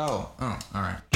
Oh, oh, all right.